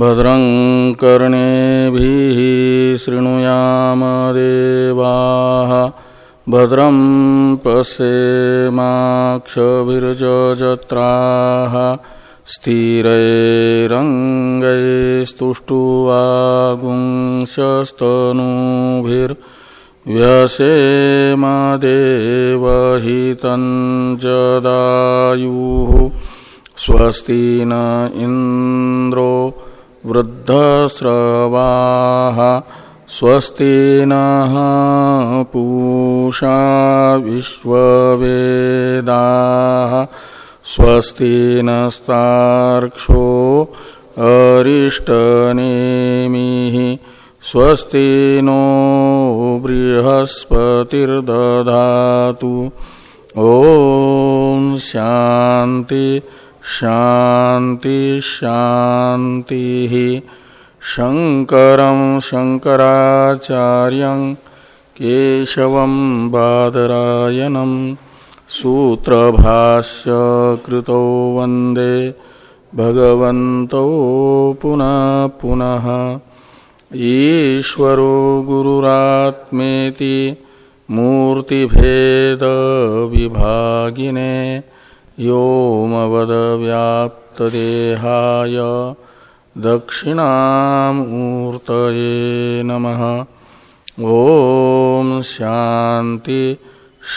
भद्रं कर्णेभिः शृणुयाम देवाः भद्रं पश्येमाक्षभिर्जत्राः स्थिरैरङ्गैस्तुष्टुवागुंशस्तनूभिर्व्यसेमदेवहितं जदायुः स्वस्ति न इन्द्रो वृद्धस्रवाः स्वस्ति नः पूषा विश्ववेदाः स्वस्ति नस्तार्क्षो अरिष्टनेमिः स्वस्ति नो बृहस्पतिर्दधातु। ॐ शान्ति शान्ति, शान्तिः। शङ्करं शङ्कराचार्यं, केशवं बादरायणम् सूत्रभाष्य कृतो वंदे। भगवन्तौ पुनः पुनः। ईश्वरो गुरुरात्मेति मूर्तिभेदविभागिने व्योमवदव्याप्तदेहाय दक्षिणामूर्तये नमः। ॐ शान्ति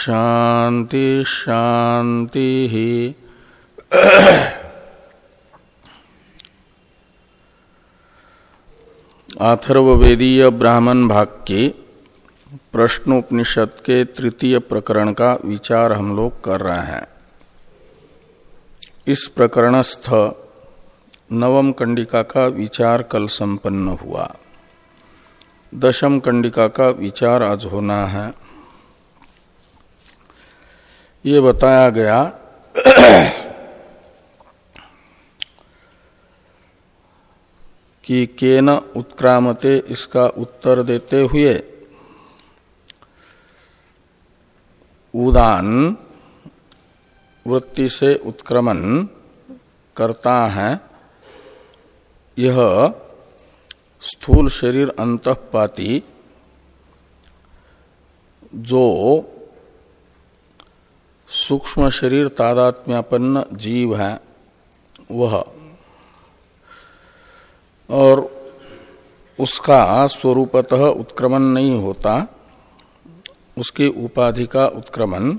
शांति शांति अथर्वेदीय ब्राह्मण भाग के प्रश्नोपनिषद के तृतीय प्रकरण का विचार हम लोग कर रहे हैं। इस प्रकरणस्थ नवम कंडिका का विचार कल संपन्न हुआ। दशम कंडिका का विचार आज होना है। ये बताया गया कि केन उत्क्रामते इसका उत्तर देते हुए। उदान, वृत्ति से उत्क्रमण करता है। यह स्थूल शरीर अंतपाती, जो सूक्ष्म शरीर तादात्म्यापन्न जीव है, वह और उसका स्वरूपतः उत्क्रमण नहीं होता। उसकी उपाधि का उत्क्रमण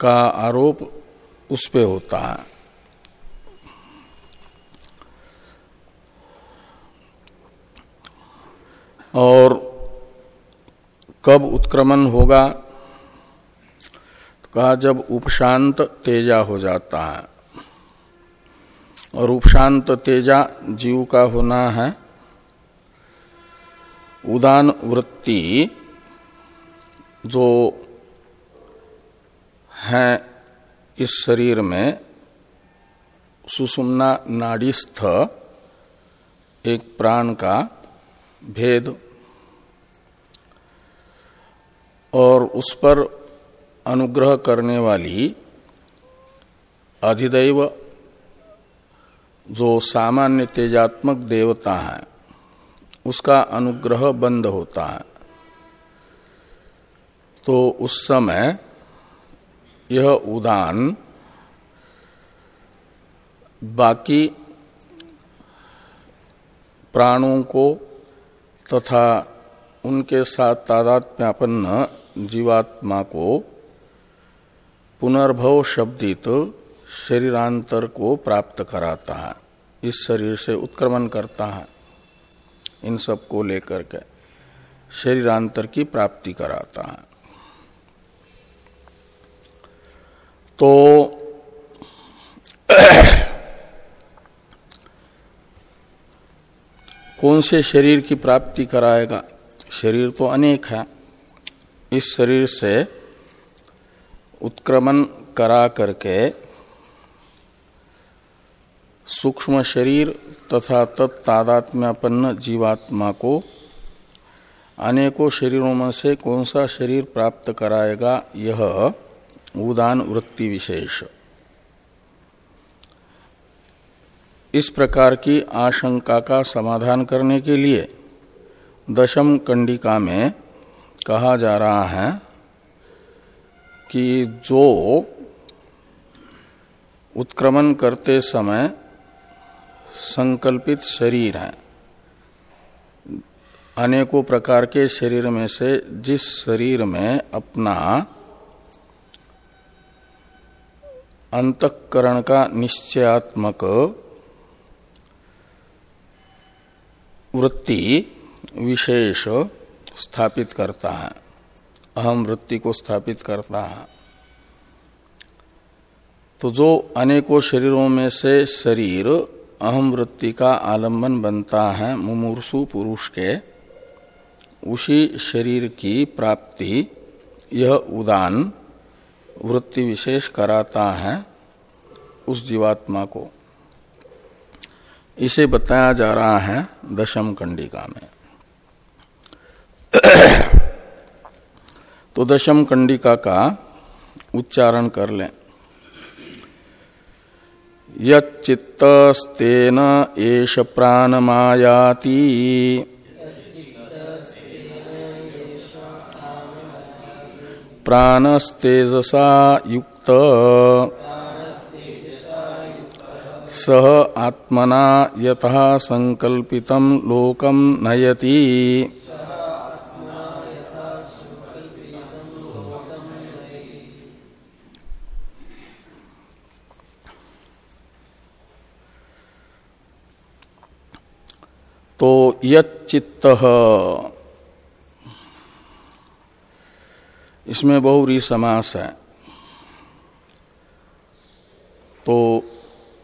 का आरोप उस पे होता है। और कब उत्क्रमण होगा? कहा जब उपशांत तेजा हो जाता है। और उपशांत तेजा जीव का होना है। उदान वृत्ति जो है इस शरीर में सुषुम्ना नाड़ीस्थ, एक प्राण का भेद, और उस पर अनुग्रह करने वाली अधिदैव जो सामान्य तेजात्मक देवता है, उसका अनुग्रह बंद होता है। तो उस समय यह उदान बाकी प्राणों को तथा उनके साथ तादात्म्यापन्न जीवात्मा को पुनर्भव शब्दित शरीरांतर को प्राप्त कराता है। इस शरीर से उत्क्रमण करता है। इन सबको लेकर के शरीरांतर की प्राप्ति कराता है। तो कौन से शरीर की प्राप्ति कराएगा? शरीर तो अनेक है। इस शरीर से उत्क्रमण करा करके सूक्ष्म शरीर तथा तत्तादात्म्यापन्न जीवात्मा को अनेकों शरीरों में से कौन सा शरीर प्राप्त कराएगा, यह उदान वृत्ति विशेष। इस प्रकार की आशंका का समाधान करने के लिए दशम कंडिका में कहा जा रहा है कि जो उत्क्रमण करते समय संकल्पित शरीर है। अनेकों प्रकार के शरीर में से जिस शरीर में अपना अंतकरण का निश्चयात्मक वृत्ति विशेष स्थापित करता है, अहम वृत्ति को स्थापित करता है। तो जो अनेकों शरीरों में से शरीर अहम वृत्ति का आलंबन बनता है मुमूर्सु पुरुष के। उसी शरीर की प्राप्ति, यह उदान वृत्ति विशेष कराता है उस जीवात्मा को। इसे बताया जा रहा है दशम कंडिका में। तो दशम कंडिका का उच्चारण कर लें। यित्तस्तेन एष प्राणमायाति। प्राणस्तेजसा युक्त। सह आत्मना यथा संकल्पितम लोकम नयति। तो यित्त इसमें बहुरी समास है। तो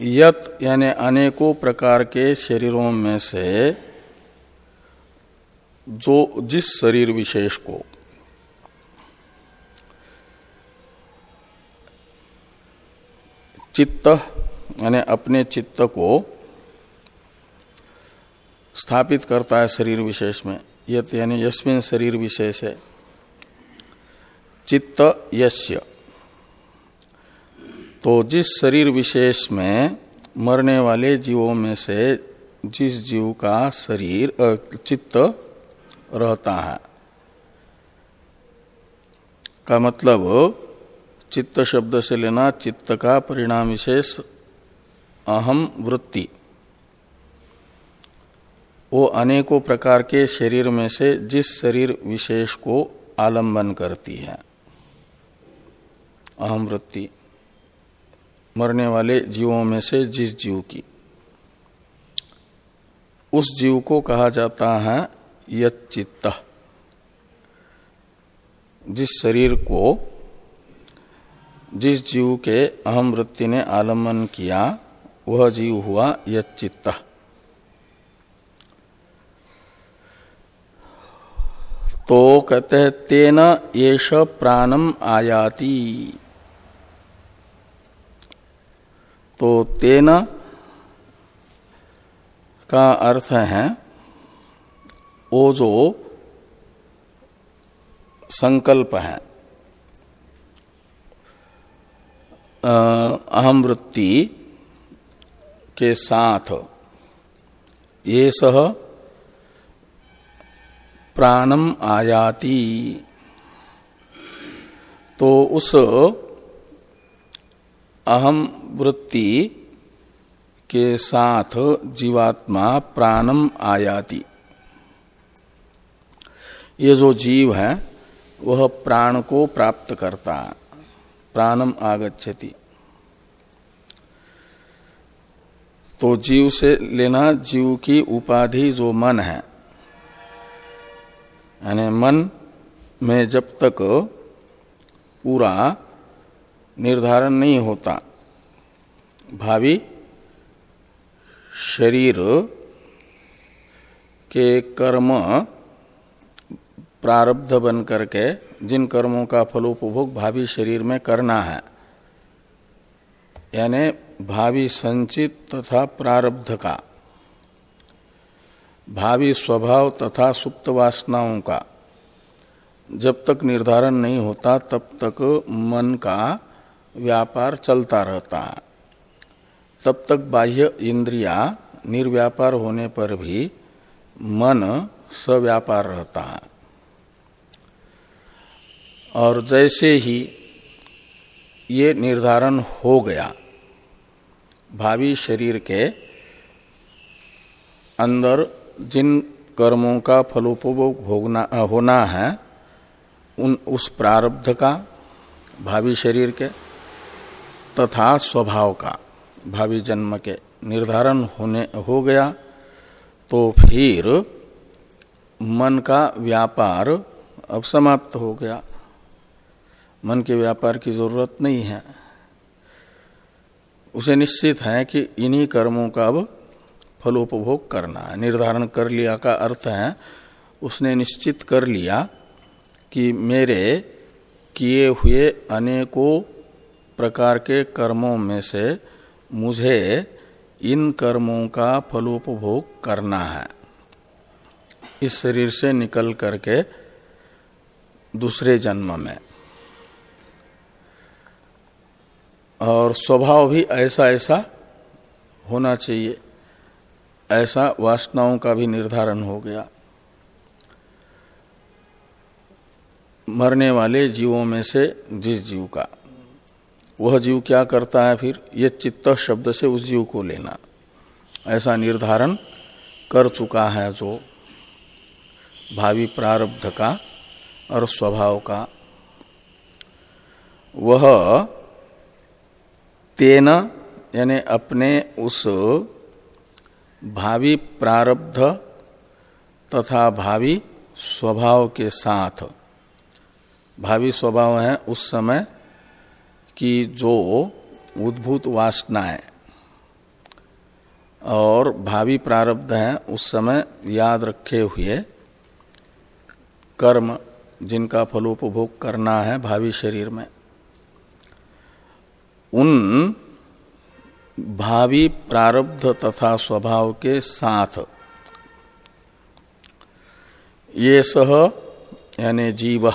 यत यानी अनेकों प्रकार के शरीरों में से जो जिस शरीर विशेष को चित्त यानी अपने चित्त को स्थापित करता है शरीर विशेष में। यत यानी यस्मिन शरीर विशेष है। चित्त यश्य तो जिस शरीर विशेष में मरने वाले जीवों में से जिस जीव का शरीर चित्त रहता है, का मतलब चित्त शब्द से लेना चित्त का परिणाम विशेष अहम वृत्ति। वो अनेकों प्रकार के शरीर में से जिस शरीर विशेष को आलंबन करती है। अहम वृत्ति। मरने वाले जीवों में से जिस जीव की। उस जीव को कहा जाता है यचित्त जिस शरीर को, जिस जीव के अहम वृत्ति ने आलंबन किया, वह जीव हुआ यचित्त तो कहते हैं, तेन येष प्राणम आयाति। तो तेन का अर्थ है, वो जो संकल्प है अहम वृत्ति के साथ, ये सह प्राणम आयाति। तो उस अहम वृत्ति के साथ जीवात्मा प्राणम आयाति। ये जो जीव है, वह प्राण को प्राप्त करता, प्राणम आगच्छति। तो जीव से लेना जीव की उपाधि जो मन है यानी मन में जब तक पूरा निर्धारण नहीं होता, भावी शरीर के कर्म प्रारब्ध बन करके जिन कर्मों का फलोपभोग भावी शरीर में करना है, यानी भावी संचित तथा प्रारब्ध का भावी स्वभाव तथा सुप्त वासनाओं का। जब तक निर्धारण नहीं होता, तब तक मन का व्यापार चलता रहता। है तब तक बाह्य इंद्रिया निर्व्यापार होने पर भी मन सव्यापार रहता। है और जैसे ही ये निर्धारण हो गया, भावी शरीर के अंदर जिन कर्मों का फलोपभोग भोगना होना है, उन, उस प्रारब्ध का, भावी शरीर के, तथा स्वभाव का, भावी जन्म के निर्धारण होने, हो गया तो फिर मन का व्यापार अब समाप्त हो गया। मन के व्यापार की ज़रूरत नहीं है। उसे निश्चित है कि इन्हीं कर्मों का अब फलोपभोग करना निर्धारण कर लिया का अर्थ है, उसने निश्चित कर लिया कि मेरे किए हुए अनेकों प्रकार के कर्मों में से मुझे इन कर्मों का फलोपभोग करना है। इस शरीर से निकल करके दूसरे जन्म में। और स्वभाव भी ऐसा ऐसा होना चाहिए। ऐसा वासनाओं का भी निर्धारण हो गया। मरने वाले जीवों में से जिस जीव का, वह जीव क्या करता है फिर? ये चित्त शब्द से उस जीव को लेना। ऐसा निर्धारण कर चुका है जो भावी प्रारब्ध का और स्वभाव का। वह तेन, यानी अपने उस भावी प्रारब्ध तथा भावी स्वभाव के साथ। भावी स्वभाव है उस समय की जो उद्भूत वासनाएँ और भावी प्रारब्ध है उस समय याद रखे हुए कर्म जिनका फलोपभोग करना है भावी शरीर में। उन भावी प्रारब्ध तथा स्वभाव के साथ। ये सह, यानी जीव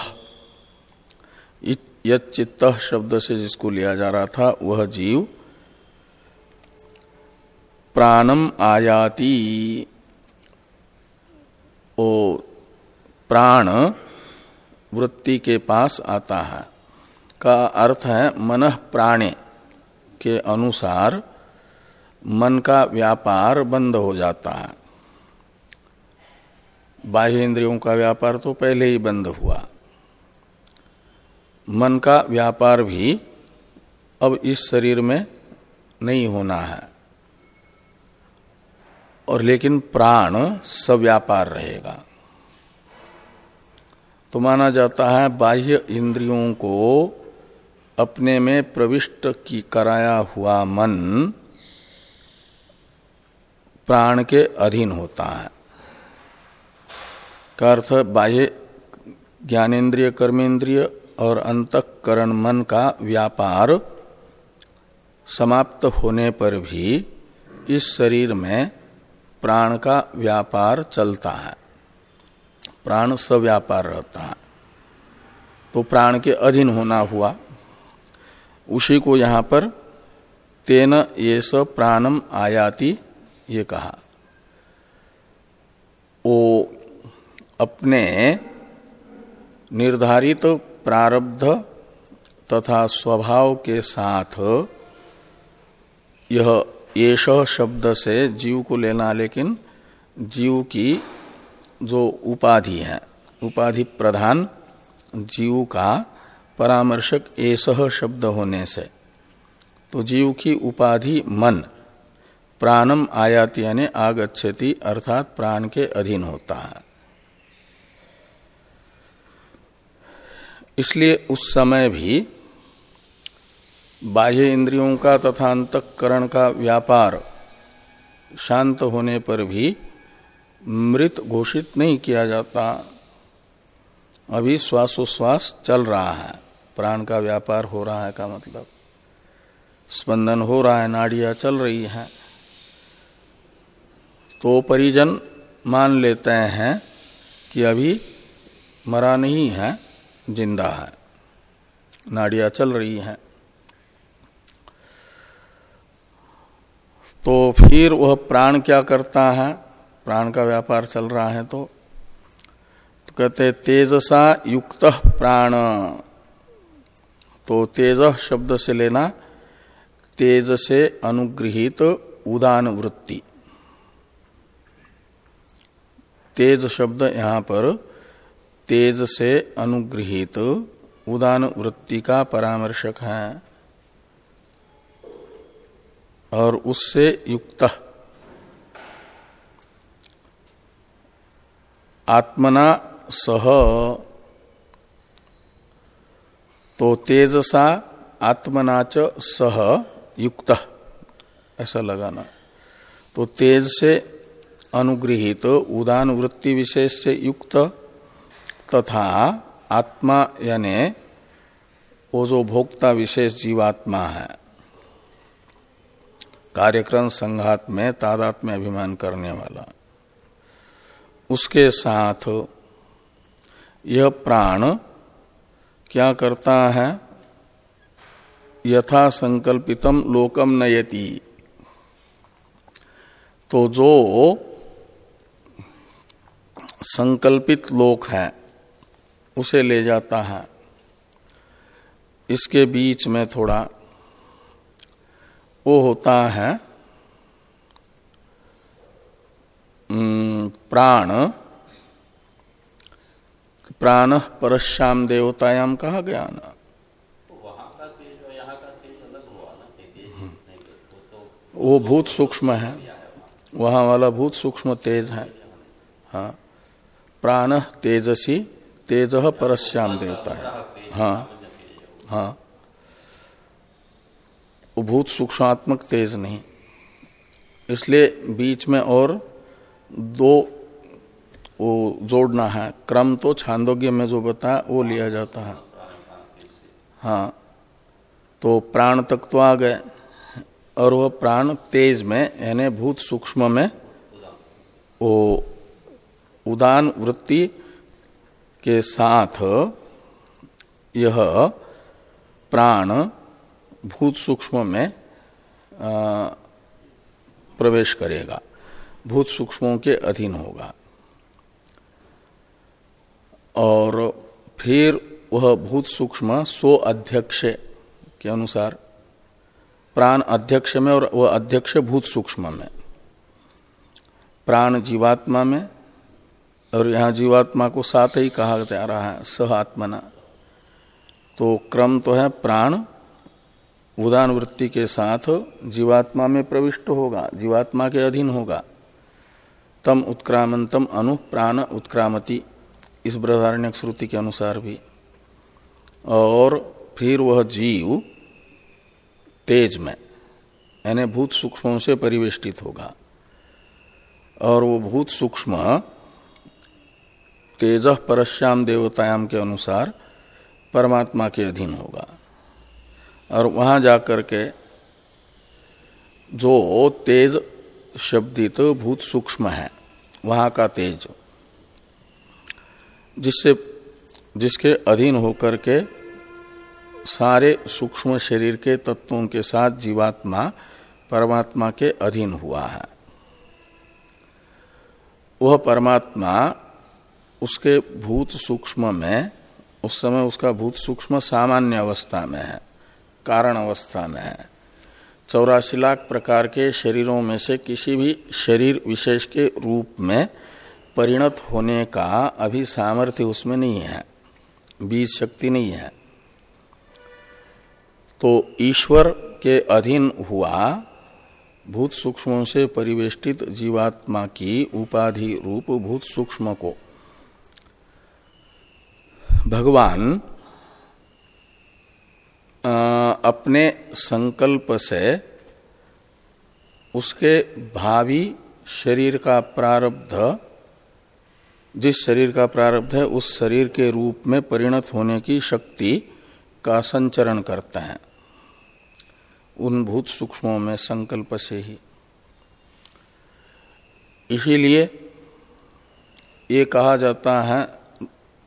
चित्त शब्द से जिसको लिया जा रहा था, वह जीव प्राणम आयाति, ओ प्राण वृत्ति के पास आता है। का अर्थ है, मन प्राणे। के अनुसार मन का व्यापार बंद हो जाता है। बाह्य इंद्रियों का व्यापार तो पहले ही बंद हुआ। मन का व्यापार भी अब इस शरीर में नहीं होना है। और लेकिन प्राण सव्यापार रहेगा। तो माना जाता है बाह्य इंद्रियों को अपने में प्रविष्ट की कराया हुआ मन प्राण के अधीन होता है। का अर्थ बाह्य ज्ञानेन्द्रिय कर्मेंद्रिय और अंतकरण मन का व्यापार समाप्त होने पर भी इस शरीर में प्राण का व्यापार चलता है। प्राण सव्यापार रहता है। तो प्राण के अधीन होना हुआ। उसी को यहाँ पर तेन ये स प्राणम आयाति, ये कहा। वो अपने निर्धारित प्रारब्ध तथा स्वभाव के साथ यह येष शब्द से जीव को लेना, लेकिन जीव की जो उपाधि है, उपाधि प्रधान जीव का परामर्शक एसह शब्द होने से। तो जीव की उपाधि मन, प्राणम आयात यानी आगछति अर्थात प्राण के अधीन होता है। इसलिए उस समय भी बाह्य इंद्रियों का तथा अंतकरण का व्यापार शांत होने पर भी मृत घोषित नहीं किया जाता। अभी श्वासोश्वास चल रहा है। प्राण का व्यापार हो रहा है का मतलब? स्पंदन हो रहा है नाड़ियाँ चल रही हैं। तो परिजन मान लेते हैं कि अभी मरा नहीं है ज़िंदा है। नाड़ियाँ चल रही हैं। तो फिर वह प्राण क्या करता है? प्राण का व्यापार चल रहा है तो, तो कहते तेजसा युक्त प्राण। तो तेज शब्द से लेना तेज से अनुग्रहित उदान वृत्ति तेज शब्द यहाँ पर तेज से अनुग्रहित उदान वृत्ति का परामर्शक है। और उससे युक्त, आत्मना सह तो तेजसा आत्मना च सह युक्त। ऐसा लगाना। तो तेज से अनुग्रहित तो उदान वृत्ति विशेष से युक्त, तथा आत्मा यानी वो जो भोक्ता विशेष जीवात्मा है। कार्यक्रम संघात में तादात में अभिमान करने वाला। उसके साथ यह प्राण क्या करता है? यथा संकल्पितम लोकम नयति। तो जो संकल्पित लोक है, उसे ले जाता है। इसके बीच में थोड़ा वो होता है प्राण प्राण परश्याम देवतायाम कहा गया ना। वो भूत सूक्ष्म है। वहाँ वाला भूत सूक्ष्म तेज है। हाँ। प्राण तेजसी, तेज परश्याम देवता है। हाँ। हाँ। भूत सूक्ष्मात्मक तेज नहीं। इसलिए बीच में और दो वो जोड़ना है। क्रम तो छांदोग्य में जो बताया वो लिया जाता है। हाँ तो प्राण तक तो आ गए। और वह प्राण तेज में, यानी भूत सूक्ष्म में, वो उदान वृत्ति के साथ यह प्राण भूत सूक्ष्म में प्रवेश करेगा। भूत सूक्ष्मों के अधीन होगा। और फिर वह भूत सूक्ष्म सो अध्यक्ष के अनुसार, प्राण अध्यक्ष में और वह अध्यक्ष भूत सूक्ष्म में। प्राण जीवात्मा में, और यहाँ जीवात्मा को साथ ही कहा जा रहा है, सह आत्मना। तो क्रम तो है प्राण, उदान वृत्ति के साथ जीवात्मा में प्रविष्ट होगा, जीवात्मा के अधीन होगा। तम उत्क्रामंतम अनु प्राण उत्क्रामति। इस बृहदारण्य श्रुति के अनुसार भी। और फिर वह जीव तेज में, यानी भूत सूक्ष्मों से परिवेष्टित होगा। और वो भूत सूक्ष्म तेज परश्याम देवतायाम के अनुसार परमात्मा के अधीन होगा। और वहाँ जाकर के जो तेज शब्दित भूत सूक्ष्म है, वहाँ का तेज जिससे, जिसके अधीन होकर के सारे सूक्ष्म शरीर के तत्वों के साथ जीवात्मा, परमात्मा के अधीन हुआ है। वह परमात्मा उसके भूत सूक्ष्म में, उस समय उसका भूत सूक्ष्म सामान्य अवस्था में है, कारण अवस्था में है। चौरासी लाख प्रकार के शरीरों में से किसी भी शरीर विशेष के रूप में परिणत होने का अभी सामर्थ्य उसमें नहीं है, बीज शक्ति नहीं है। तो ईश्वर के अधीन हुआ, भूत सूक्ष्मों से परिवेष्टित जीवात्मा की उपाधि रूप भूत सूक्ष्म को। भगवान अपने संकल्प से उसके भावी शरीर का प्रारब्ध जिस शरीर का प्रारब्ध है, उस शरीर के रूप में परिणत होने की शक्ति का संचरण करते हैं। उन भूत सूक्ष्मों में संकल्प से ही। इसीलिए ये कहा जाता है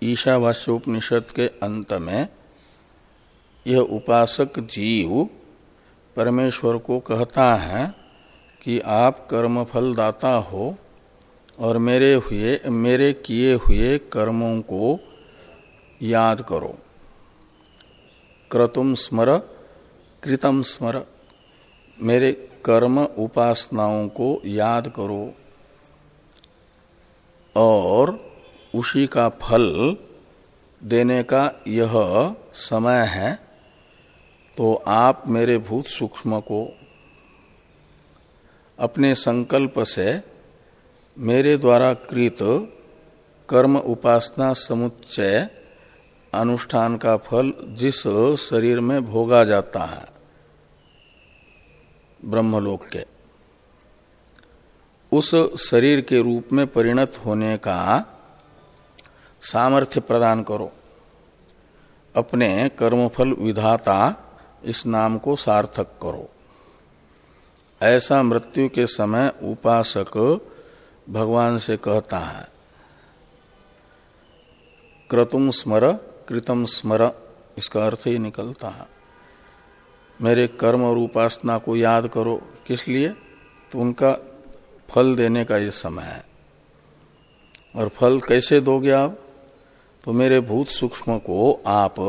ईशावास्योपनिषद के अंत में, यह उपासक जीव परमेश्वर को कहता है कि आप कर्मफल दाता हो और मेरे हुए, मेरे किए हुए कर्मों को याद करो। क्रतुम स्मर, कृतम स्मर। मेरे कर्म उपासनाओं को याद करो। और उसी का फल देने का यह समय है तो आप मेरे भूत सूक्ष्म को अपने संकल्प से मेरे द्वारा कृत कर्म उपासना समुच्चय अनुष्ठान का फल जिस शरीर में भोगा जाता है। ब्रह्मलोक के। उस शरीर के रूप में परिणत होने का सामर्थ्य प्रदान करो। अपने कर्मफल विधाता इस नाम को सार्थक करो। ऐसा मृत्यु के समय उपासक भगवान से कहता है क्रतुम स्मर कृतम स्मर इसका अर्थ ही निकलता है। मेरे कर्म और उपासना को याद करो। किस लिए? तो उनका फल देने का ये समय है। और फल कैसे दोगे आप? तो मेरे भूत सूक्ष्म को आप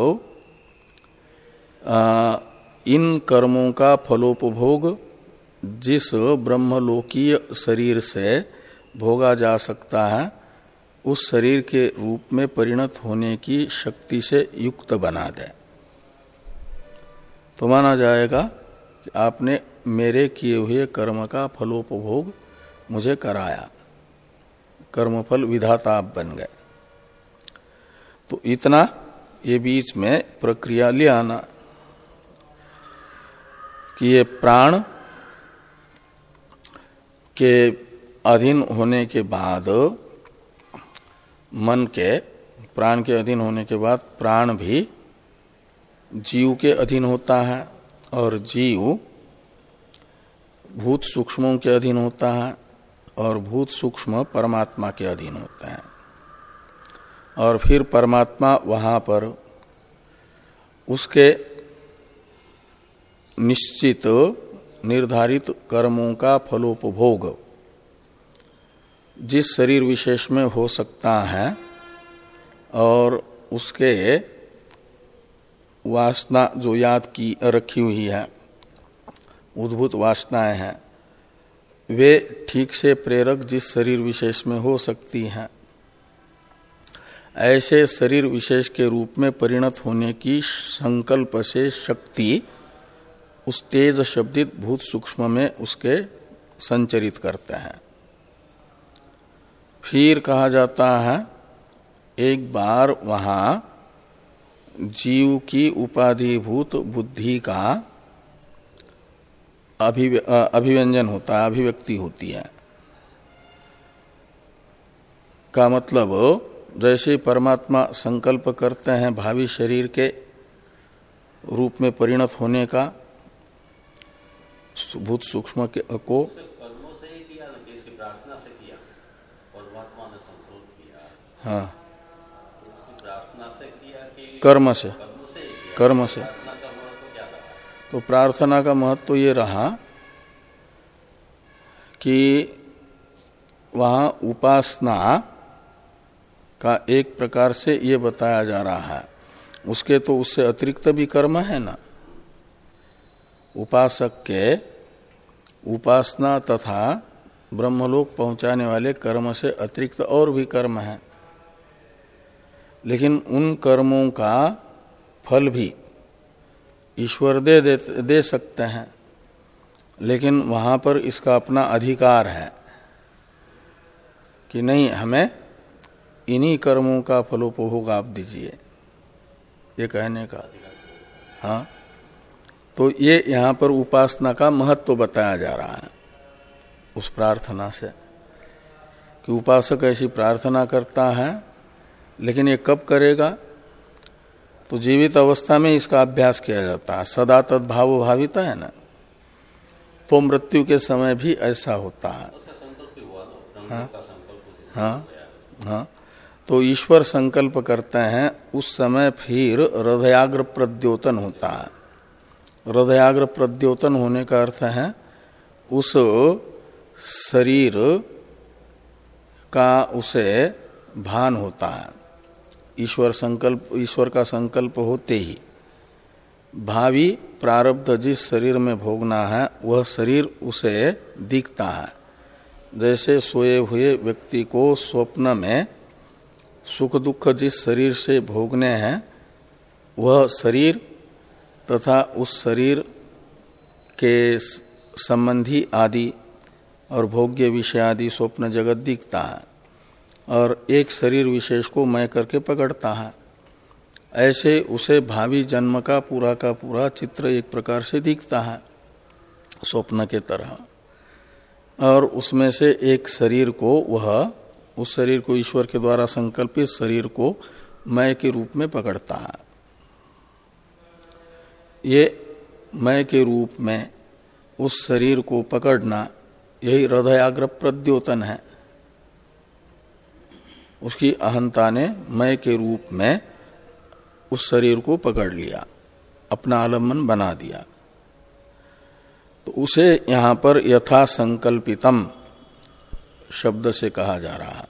आ, इन कर्मों का फलोपभोग जिस ब्रह्मलोकीय शरीर से भोगा जा सकता है, उस शरीर के रूप में परिणत होने की शक्ति से युक्त बना दे। तो माना जाएगा कि आपने मेरे किए हुए कर्म का फलोपभोग मुझे कराया। कर्मफल विधाता आप बन गए। तो इतना ये बीच में प्रक्रिया ले आना कि ये प्राण के अधीन होने के बाद, मन के, प्राण के अधीन होने के बाद प्राण भी जीव के अधीन होता है और जीव भूत सूक्ष्मों के अधीन होता है और भूत सूक्ष्म परमात्मा के अधीन होते हैं। और फिर परमात्मा वहाँ पर उसके निश्चित निर्धारित कर्मों का फलोपभोग जिस शरीर विशेष में हो सकता है और उसके वासना जो याद की, रखी हुई है, उद्भूत वासनाएँ हैं, वे ठीक से प्रेरक जिस शरीर विशेष में हो सकती हैं, ऐसे शरीर विशेष के रूप में परिणत होने की संकल्प से शक्ति उस तेज शब्दित भूत सूक्ष्म में उसके संचरित करते हैं। फिर कहा जाता है, एक बार वहाँ जीव की उपाधिभूत बुद्धि का अभिव्यंजन होता है, अभिव्यक्ति होती है। का मतलब जैसे परमात्मा संकल्प करते हैं भावी शरीर के रूप में परिणत होने का, भूत सूक्ष्म के हाँ। कर्म से। कर्म से। तो प्रार्थना का महत्व तो ये रहा कि वहाँ उपासना का एक प्रकार से ये बताया जा रहा है। उसके तो उससे अतिरिक्त भी कर्म है ना। उपासक के उपासना तथा ब्रह्मलोक पहुँचाने वाले कर्म से अतिरिक्त और भी कर्म है। लेकिन उन कर्मों का फल भी ईश्वर दे, दे दे सकते हैं लेकिन वहाँ पर इसका अपना अधिकार है कि नहीं हमें इन्हीं कर्मों का फलोपभोग आप दीजिए ये कहने का। हाँ तो ये यहाँ पर उपासना का महत्व बताया जा रहा है उस प्रार्थना से कि उपासक ऐसी प्रार्थना करता है लेकिन ये कब करेगा? तो जीवित अवस्था में इसका अभ्यास किया जाता है। सदा तद्भाव भाविता है ना? तो मृत्यु के समय भी ऐसा होता है। हाँ हाँ। हाँ। तो ईश्वर संकल्प करते हैं उस समय फिर हृदयाग्र प्रद्योतन होता है। हृदयाग्र प्रद्योतन होने का अर्थ है उस शरीर का उसे भान होता है। ईश्वर संकल्प, ईश्वर का संकल्प होते ही भावी प्रारब्ध जिस शरीर में भोगना है, वह शरीर उसे दिखता है। जैसे सोए हुए व्यक्ति को स्वप्न में सुख दुख जिस शरीर से भोगने हैं, वह शरीर तथा उस शरीर के संबंधी आदि और भोग्य विषय आदि स्वप्न जगत दिखता है। और एक शरीर विशेष को मैं करके पकड़ता है। ऐसे उसे भावी जन्म का पूरा का पूरा चित्र एक प्रकार से दिखता है, स्वप्न के तरह। और उसमें से एक शरीर को वह, उस शरीर को ईश्वर के द्वारा संकल्पित शरीर को मय के रूप में पकड़ता है। ये मय के रूप में उस शरीर को पकड़ना यही हृदयाग्र प्रद्योतन है। उसकी अहंता ने मय के रूप में उस शरीर को पकड़ लिया, अपना आलंबन बना दिया। तो उसे यहाँ पर यथा संकल्पितम शब्द से कहा जा रहा है।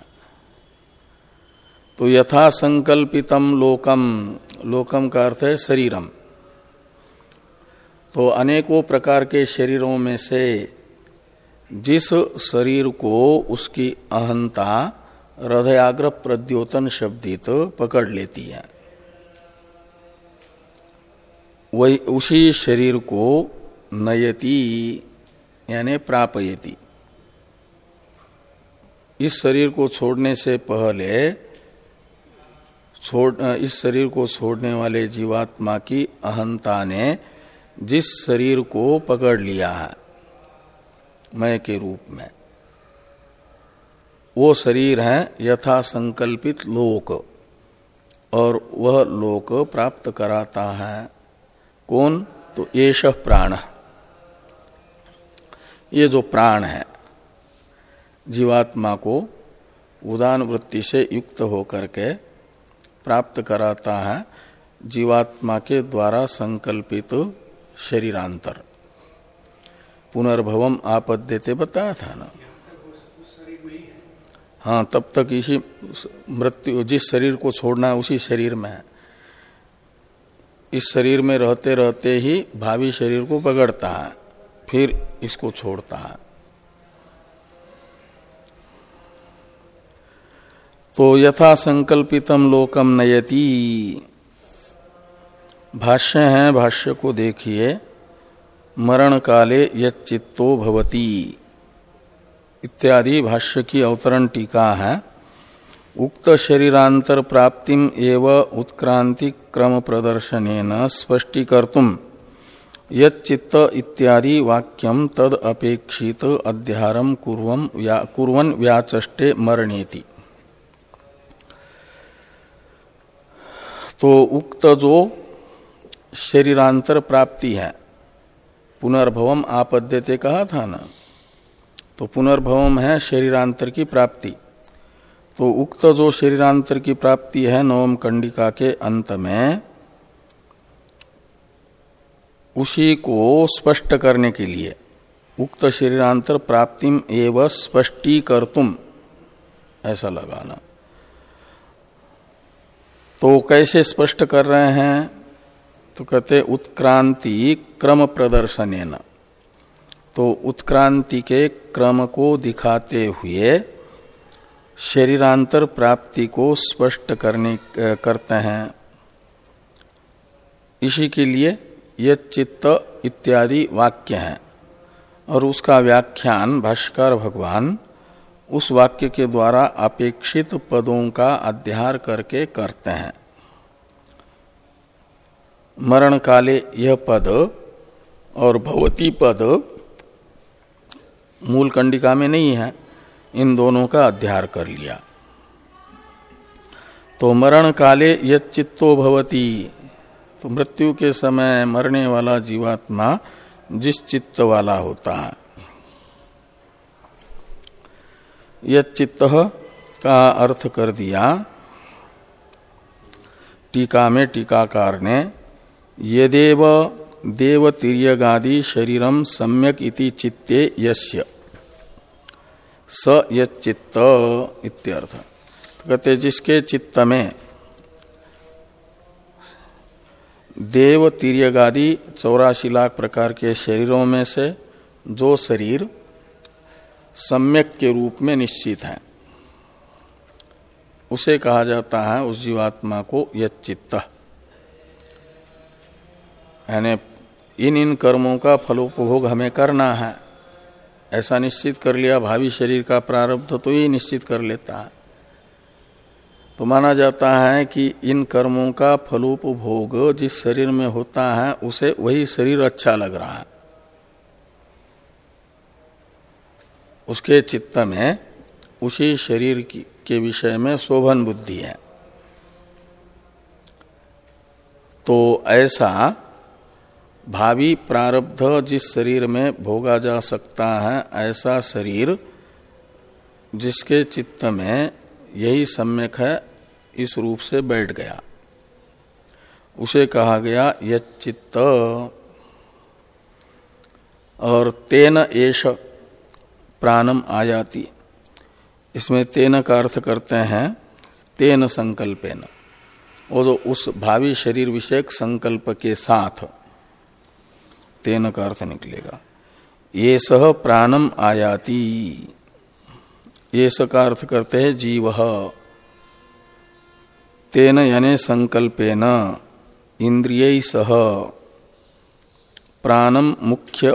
तो यथा संकल्पितम लोकम लोकम का अर्थ है शरीरम। तो अनेकों प्रकार के शरीरों में से जिस शरीर को उसकी अहंता हृदयाग्र प्रद्योतन शब्दित पकड़ लेती है। वही उसी शरीर को नयति, यानी प्रापयति। इस शरीर को छोड़ने से पहले, छोड़, इस शरीर को छोड़ने वाले जीवात्मा की अहंता ने जिस शरीर को पकड़ लिया है, मय के रूप में। वो शरीर है यथा संकल्पित लोक, और वह लोक प्राप्त कराता है। कौन? तो येष प्राण। ये जो प्राण है, जीवात्मा को उदान वृत्ति से युक्त होकर के प्राप्त कराता है जीवात्मा के द्वारा संकल्पित शरीरांतर। पुनर्भवम आपद देते बताया था ना। हाँ तब तक इसी मृत्यु, जिस शरीर को छोड़ना है, उसी शरीर में है। इस शरीर में रहते रहते ही भावी शरीर को पकड़ता है, फिर इसको छोड़ता है। तो यथा संकल्पितम लोकम नयति। भाष्य है, भाष्य को देखिए। मरण काले यच्चित्तो भवती। इत्यादि भाष्य की अवतरण टीका है। उक्त शरीरांतर प्राप्ति एव उत्क्रांति क्रम प्रदर्शन स्पष्टीकर्तुम। यच्चित्त इत्यादि वाक्यम तद अपेक्षित अध्यारम कुरन व्याचष्टे मरणेति। तो उक्त जो शरीरांतर प्राप्ति है, पुनर्भवम आपद्यते कहा था ना? तो पुनर्भवम है शरीरांतर की प्राप्ति। तो उक्त जो शरीरांतर की प्राप्ति है नवम कंडिका के अंत में, उसी को स्पष्ट करने के लिए, उक्त शरीरांतर प्राप्तिम एवं स्पष्टी कर तुम ऐसा लगाना। तो कैसे स्पष्ट कर रहे हैं? तो कहते उत्क्रांति क्रम प्रदर्शन तो उत्क्रांति के क्रम को दिखाते हुए शरीरांतर प्राप्ति को स्पष्ट करने करते हैं। इसी के लिए ये चित्त इत्यादि वाक्य हैं और उसका व्याख्यान भाष्कर भगवान उस वाक्य के द्वारा अपेक्षित पदों का अध्यार करके करते हैं। मरण काले यह पद और भवती पद मूल कंडिका में नहीं है, इन दोनों का अध्यार कर लिया। तो मरण काले यद चित्तो भवती तो मृत्यु के समय मरने वाला जीवात्मा जिस चित्त वाला होता है। यद चित्त का अर्थ कर दिया, टीका में टीकाकार ने, यदेव देव तिर्यगादि शरीरम सम्यक इति चित्ते यस्य। स यचित्त इत्यर्थ। तो कहते जिसके चित्त में देव तिर्यगादि चौरासी लाख प्रकार के शरीरों में से जो शरीर सम्यक के रूप में निश्चित है, उसे कहा जाता है उस जीवात्मा को यचित्त यानी इन इन कर्मों का फलोपभोग हमें करना है। ऐसा निश्चित कर लिया, भावी शरीर का प्रारब्ध तो ये निश्चित कर लेता है। तो माना जाता है कि इन कर्मों का फलोपभोग जिस शरीर में होता है, उसे वही शरीर अच्छा लग रहा है। उसके चित्त में, उसी शरीर की, के विषय में शोभन बुद्धि है। तो ऐसा भावी प्रारब्ध जिस शरीर में भोगा जा सकता है, ऐसा शरीर जिसके चित्त में यही सम्यक है, इस रूप से बैठ गया। उसे कहा गया यचित्त और तेन एश प्राणम आयाति। इसमें तेन का अर्थ करते हैं, तेन संकल्पेन। वो जो उस भावी शरीर विषयक संकल्प के साथ तेन का अर्थ निकलेगा। ये सह प्राणम आयाति। ये स का अर्थ करते हैं जीव। तेन यानी संकल्पेन, इंद्रिय सह। प्राणम मुख्य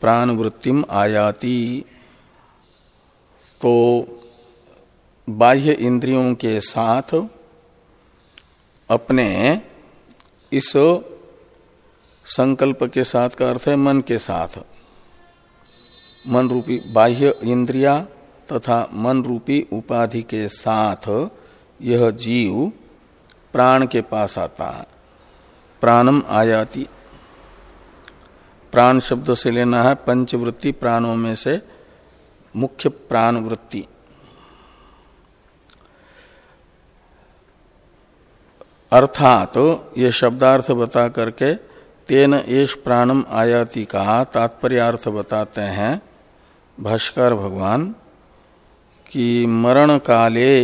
प्राणवृत्तिम आयाति। तो बाह्य इंद्रियों के साथ अपने इस संकल्प के साथ का अर्थ है मन के साथ। मन रूपी बाह्य इंद्रिया तथा मन रूपी उपाधि के साथ यह जीव प्राण के पास आता है। प्राणम आयाति। प्राण शब्द से लेना है पंचवृत्ति प्राणों में से मुख्य प्राण वृत्ति अर्थात तो ये शब्दार्थ बता करके तेन एश प्राणम आयाति का तात्पर्यार्थ बताते हैं भाष्कर भगवान, कि मरण काले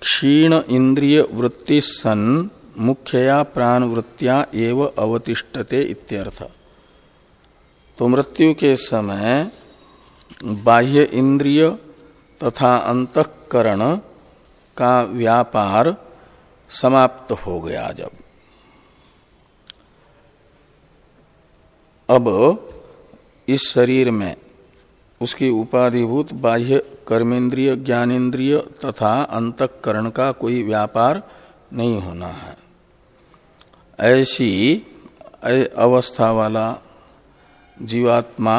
क्षीण इंद्रिय वृत्ति सन मुख्यया प्राण वृत्तिया एव अवतिष्ठते इत्यर्थ। तो मृत्यु के समय बाह्य इंद्रिय तथा अंतकरण का व्यापार समाप्त हो गया जब। अब इस शरीर में उसकी उपाधिभूत बाह्य कर्मेंद्रिय ज्ञानेन्द्रिय तथा अंतकरण का कोई व्यापार नहीं होना है। ऐसी अवस्था वाला जीवात्मा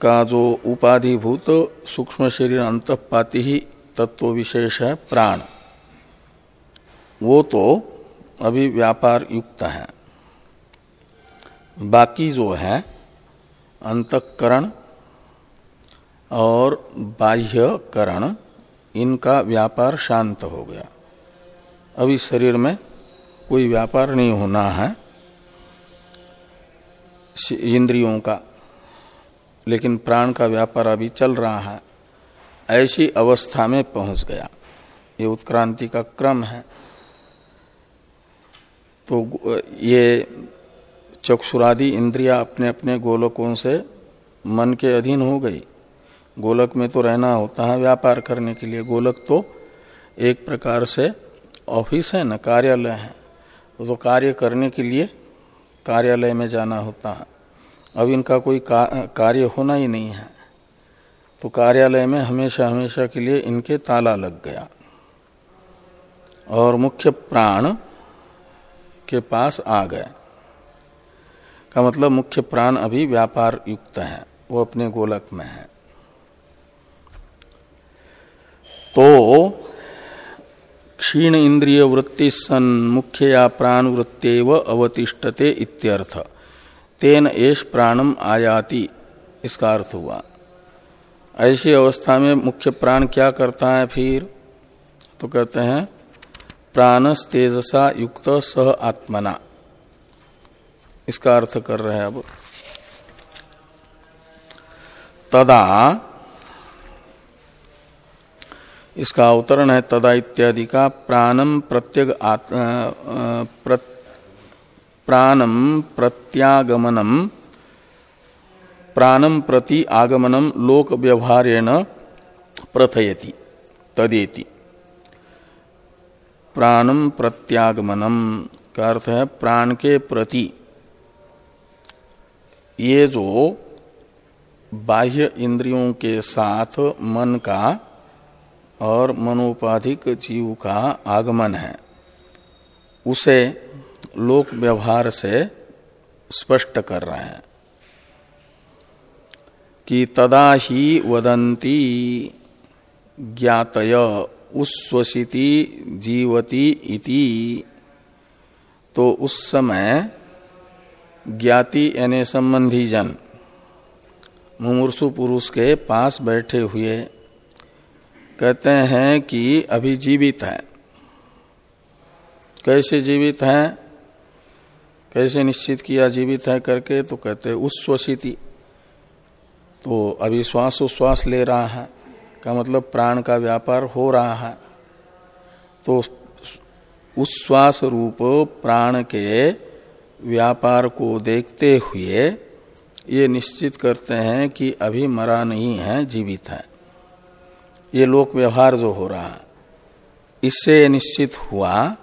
का जो उपाधिभूत सूक्ष्म शरीर अंतपाती ही तत्व विशेष है, प्राण, वो तो अभी व्यापार युक्त है। बाकी जो है, अंतकरण और बाह्यकरण, इनका व्यापार शांत हो गया। अभी शरीर में कोई व्यापार नहीं होना है इंद्रियों का, लेकिन प्राण का व्यापार अभी चल रहा है। ऐसी अवस्था में पहुँच गया। ये उत्क्रांति का क्रम है। तो ये चक्षुरादि इंद्रिया अपने अपने गोलकों से मन के अधीन हो गई। गोलक में तो रहना होता है व्यापार करने के लिए। गोलक तो एक प्रकार से ऑफ़िस है न कार्यालय है। तो, कार्य करने के लिए कार्यालय में जाना होता है। अब इनका कोई का, कार्य होना ही नहीं है। तो कार्यालय में हमेशा हमेशा के लिए इनके ताला लग गया। और मुख्य प्राण के पास आ गए। का मतलब मुख्य प्राण अभी व्यापार युक्त है, वो अपने गोलक में है। तो क्षीण इंद्रिय वृत्ति सन मुख्य या प्राण वृत्तेव अवतिष्ठते इत्यर्थ। तेन एश प्राणम आयाति, इसका अर्थ हुआ। ऐसी अवस्था में मुख्य प्राण क्या करता है फिर? तो कहते हैं प्राणस तेजसा युक्त सह आत्मना। इसका अर्थ कर रहे हैं अब। तदा इसका अवतरण है तदा इत्यादि का प्राणम प्रत्यग प्र, प्राणम प्रत्यागमनम प्राणम प्रति आगमनम लोक व्यवहारेण प्रथयति तदेति। प्राणम प्रत्यागमनम का अर्थ है प्राण के प्रति ये जो बाह्य इंद्रियों के साथ मन का और मनोपाधिक जीव का आगमन है, उसे लोक व्यवहार से स्पष्ट कर रहे हैं कि तदा ही वदंती ज्ञातय उस्वसिति जीवती इति। तो उस समय ज्ञाति यानी संबंधी जन। मुमूर्सु पुरुष के पास बैठे हुए कहते हैं कि अभी जीवित है। कैसे जीवित है? कैसे निश्चित किया जीवित है करके तो कहते उस्वसिति तो अभी श्वास उश्वास ले रहा है, का मतलब प्राण का व्यापार हो रहा है। तो उश्वास रूप प्राण के व्यापार को देखते हुए ये निश्चित करते हैं कि अभी मरा नहीं है, जीवित है। ये लोक व्यवहार जो हो रहा है, इससे निश्चित हुआ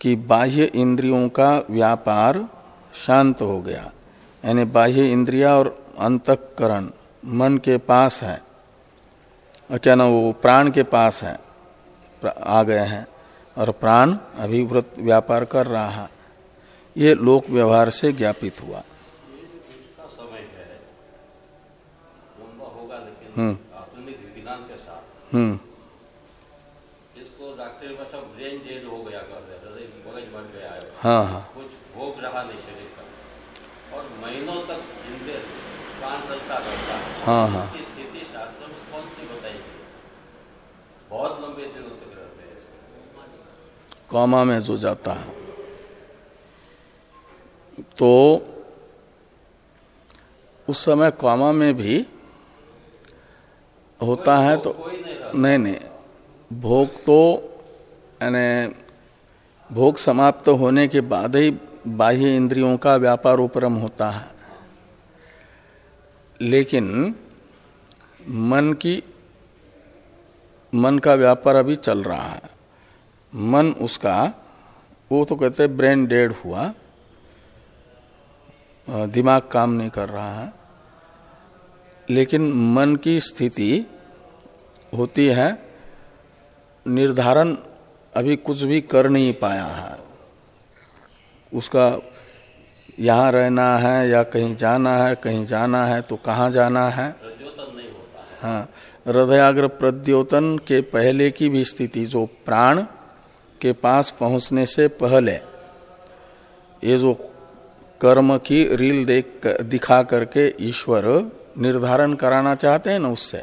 कि बाह्य इंद्रियों का व्यापार शांत हो गया। यानी बाह्य इंद्रिया और अंतकरण मन के पास है। और क्या ना वो प्राण के पास है आ गए हैं। और प्राण अभिवृत व्यापार कर रहा है। ये लोक व्यवहार से ज्ञापित हुआ। हम्म। हम्म। इसको डॉक्टर ब्रेन हो है। हाँ हाँ। कुछ भोग रहा नहीं शरीर का और महीनों तक जिंदे प्राण चलता रहता है हाँ हाँ स्थिति शास्त्र में कौन सी बताई गई बहुत लंबे दिनों तक रहते हैं। कौमा में जो जाता है। तो उस समय कौमा में भी होता है तो नहीं नहीं। भोग तो यानी भोग समाप्त होने के बाद ही बाह्य इंद्रियों का व्यापार उपरम होता है। लेकिन मन की, मन का व्यापार अभी चल रहा है। मन उसका, वो तो कहते हैं ब्रेन डेड हुआ। दिमाग काम नहीं कर रहा है। लेकिन मन की स्थिति होती है निर्धारण अभी कुछ भी कर नहीं पाया है। उसका यहाँ रहना है या कहीं जाना है कहीं जाना है तो कहाँ जाना है? है। हाँ हृदयाग्र प्रद्योतन के पहले की भी स्थिति जो प्राण के पास पहुँचने से पहले ये जो कर्म की रील देख दिखा करके ईश्वर निर्धारण कराना चाहते हैं ना उससे,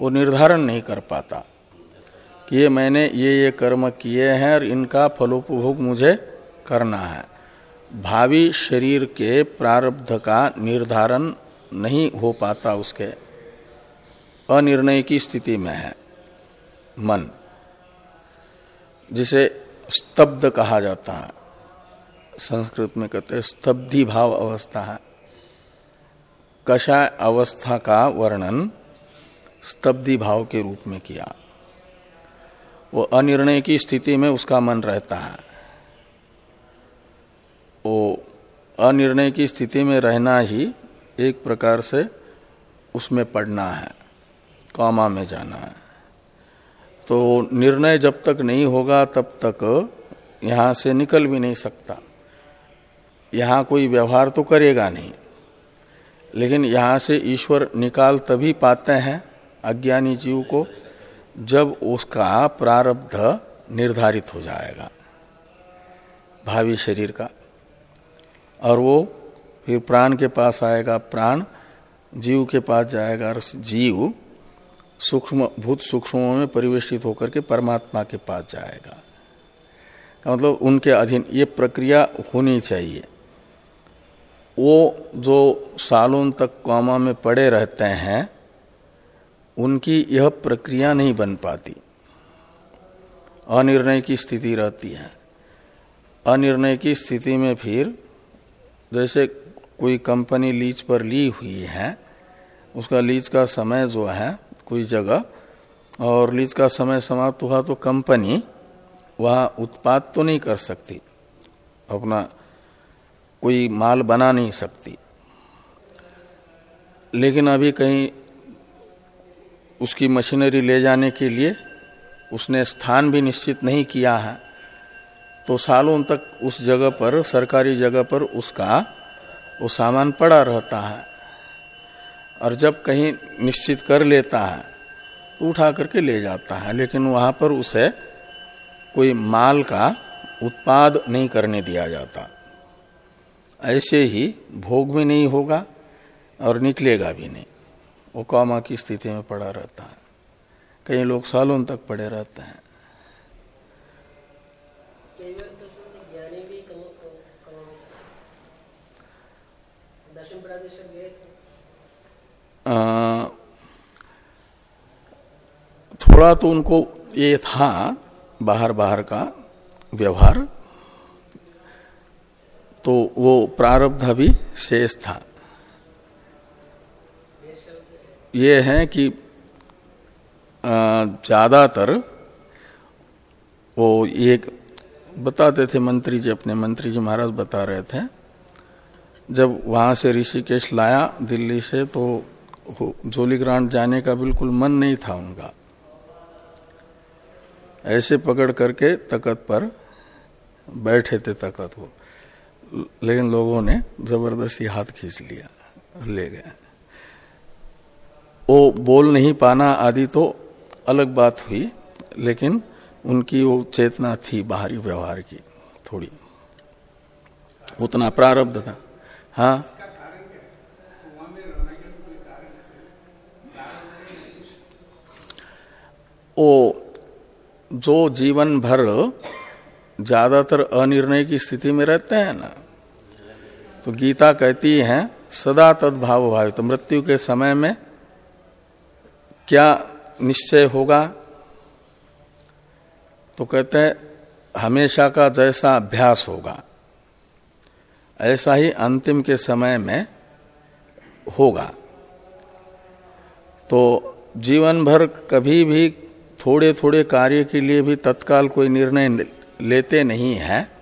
वो निर्धारण नहीं कर पाता कि ये मैंने ये ये कर्म किए हैं और इनका फलोपभोग मुझे करना है। भावी शरीर के प्रारब्ध का निर्धारण नहीं हो पाता उसके। अनिर्णय की स्थिति में है मन, जिसे स्तब्ध कहा जाता है। संस्कृत में कहते हैं, स्तब्धि भाव अवस्था है। कषाय अवस्था का वर्णन स्तब्धि भाव के रूप में किया। वो अनिर्णय की स्थिति में उसका मन रहता है। वो अनिर्णय की स्थिति में रहना ही एक प्रकार से उसमें पड़ना है, कौमा में जाना है। तो निर्णय जब तक नहीं होगा, तब तक यहाँ से निकल भी नहीं सकता। यहाँ कोई व्यवहार तो करेगा नहीं। लेकिन यहाँ से ईश्वर निकाल तभी पाते हैं अज्ञानी जीव को जब उसका प्रारब्ध निर्धारित हो जाएगा, भावी शरीर का। और वो फिर प्राण के पास आएगा, प्राण जीव के पास जाएगा, और जीव सूक्ष्म, भूत सूक्ष्मों में परिवेशित होकर के परमात्मा के पास जाएगा। मतलब उनके अधीन ये प्रक्रिया होनी चाहिए। वो जो सालों तक कौमा में पड़े रहते हैं, उनकी यह प्रक्रिया नहीं बन पाती। अनिर्णय की स्थिति रहती है। अनिर्णय की स्थिति में फिर जैसे कोई कंपनी लीज पर ली हुई है, उसका लीज का समय जो है कोई जगह, और लीज का समय समाप्त हुआ तो कंपनी वहाँ उत्पाद तो नहीं कर सकती। अपना कोई माल बना नहीं सकती। लेकिन अभी कहीं उसकी मशीनरी ले जाने के लिए उसने स्थान भी निश्चित नहीं किया है तो सालों तक उस जगह पर, सरकारी जगह पर उसका वो सामान पड़ा रहता है। और जब कहीं निश्चित कर लेता है तो उठा करके ले जाता है, लेकिन वहाँ पर उसे कोई माल का उत्पाद नहीं करने दिया जाता। ऐसे ही भोग भी नहीं होगा और निकलेगा भी नहीं। वो कौमा की स्थिति में पड़ा रहता है। कई लोग सालों तक पड़े रहते हैं। थोड़ा तो उनको ये था बाहर बाहर का व्यवहार। तो वो प्रारब्ध भी शेष था। ये है कि ज़्यादातर वो एक बताते थे मंत्री जी अपने, मंत्री जी महाराज बता रहे थे। जब वहाँ से ऋषिकेश लाया दिल्ली से तो जोली ग्रांट जाने का बिल्कुल मन नहीं था उनका। ऐसे पकड़ करके तकत पर बैठे थे तकत को लेकिन लोगों ने ज़बरदस्ती हाथ खींच लिया, ले गए। वो बोल नहीं पाना आदि तो अलग बात हुई, लेकिन उनकी वो चेतना थी बाहरी व्यवहार की, थोड़ी। उतना प्रारब्ध था। हाँ? ओ जो जीवन भर ज़्यादातर अनिर्णय की स्थिति में रहते हैं ना। तो गीता कहती है, सदा तद्भाव भाव। तो मृत्यु के समय में क्या निश्चय होगा? तो कहते हैं, हमेशा का जैसा अभ्यास होगा। ऐसा ही अंतिम के समय में होगा। तो जीवन भर कभी भी थोड़े थोड़े कार्य के लिए भी तत्काल कोई निर्णय लेते नहीं हैं